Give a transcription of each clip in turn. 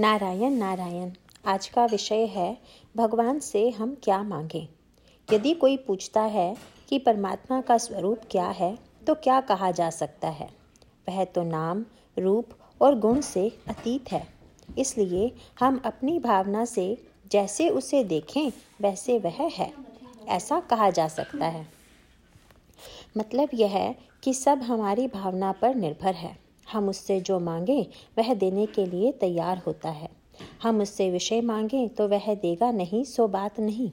नारायण नारायण, आज का विषय है, भगवान से हम क्या मांगें? यदि कोई पूछता है कि परमात्मा का स्वरूप क्या है तो क्या कहा जा सकता है? वह तो नाम, रूप और गुण से अतीत है। इसलिए हम अपनी भावना से जैसे उसे देखें, वैसे वह है। ऐसा कहा जा सकता है। मतलब यह है कि सब हमारी भावना पर निर्भर है। हम उससे जो मांगें, वह देने के लिए तैयार होता है। हम उससे विषय मांगें तो वह देगा नहीं, सो बात नहीं।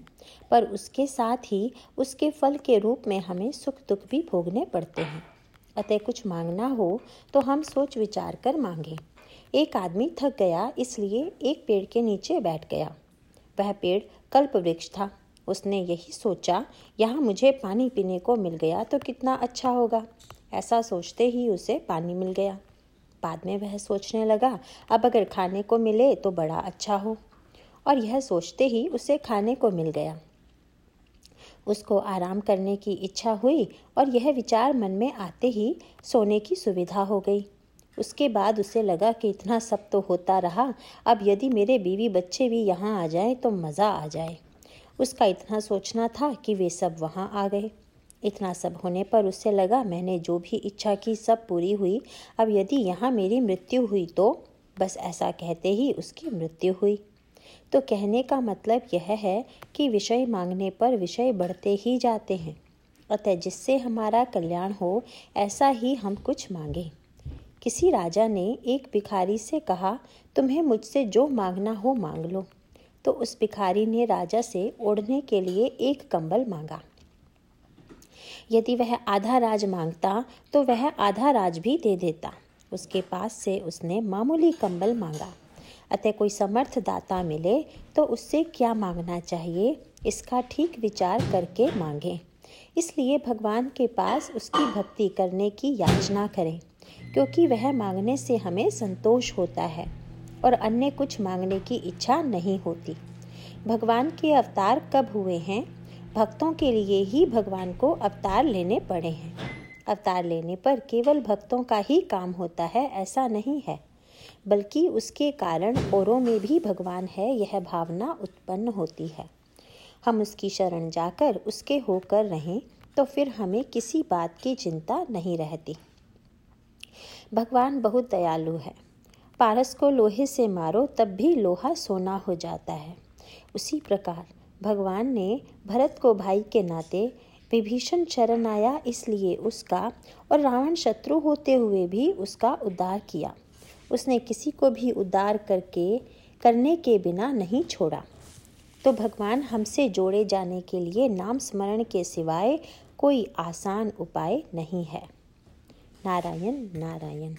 पर उसके साथ ही उसके फल के रूप में हमें सुख दुख भी भोगने पड़ते हैं। अतः कुछ मांगना हो तो हम सोच विचार कर मांगें। एक आदमी थक गया, इसलिए एक पेड़ के नीचे बैठ गया। वह पेड़ कल्प वृक्ष था। उसने यही सोचा, यहाँ मुझे पानी पीने को मिल गया तो कितना अच्छा होगा। ऐसा सोचते ही उसे पानी मिल गया। बाद में वह सोचने लगा, अब अगर खाने को मिले तो बड़ा अच्छा हो। और यह सोचते ही उसे खाने को मिल गया। उसको आराम करने की इच्छा हुई और यह विचार मन में आते ही सोने की सुविधा हो गई। उसके बाद उसे लगा कि इतना सब तो होता रहा, अब यदि मेरे बीवी बच्चे भी यहाँ आ जाएँ तो मज़ा आ जाए। उसका इतना सोचना था कि वे सब वहाँ आ गए। इतना सब होने पर उससे लगा, मैंने जो भी इच्छा की सब पूरी हुई। अब यदि यहाँ मेरी मृत्यु हुई तो? बस ऐसा कहते ही उसकी मृत्यु हुई। तो कहने का मतलब यह है कि विषय मांगने पर विषय बढ़ते ही जाते हैं। अतः जिससे हमारा कल्याण हो, ऐसा ही हम कुछ मांगे। किसी राजा ने एक भिखारी से कहा, तुम्हें मुझसे जो मांगना हो मांग लो। तो उस भिखारी ने राजा से ओढ़ने के लिए एक कंबल मांगा। यदि वह आधा राज माँगता तो वह आधा राज भी दे देता। उसके पास से उसने मामूली कंबल मांगा। अतः कोई समर्थ दाता मिले तो उससे क्या मांगना चाहिए? इसका ठीक विचार करके मांगें। इसलिए भगवान के पास उसकी भक्ति करने की याचना करें, क्योंकि वह मांगने से हमें संतोष होता है और अन्य कुछ मांगने की इच्छा नहीं होती। भगवान के अवतार कब हुए हैं? भक्तों के लिए ही भगवान को अवतार लेने पड़े हैं। अवतार लेने पर केवल भक्तों का ही काम होता है, ऐसा नहीं है। बल्कि उसके कारण औरों में भी भगवान है, यह भावना उत्पन्न होती है। हम उसकी शरण जाकर उसके होकर रहें तो फिर हमें किसी बात की चिंता नहीं रहती। भगवान बहुत दयालु है। पारस को लोहे से मारो, तब भी लोहा सोना हो जाता है। उसी प्रकार भगवान ने भरत को भाई के नाते विभीषण शरण आया, इसलिए उसका और रावण शत्रु होते हुए भी उसका उद्धार किया। उसने किसी को भी उद्धार करके, करने के बिना नहीं छोड़ा। तो भगवान हमसे जोड़े जाने के लिए नाम स्मरण के सिवाय कोई आसान उपाय नहीं है। नारायण नारायण।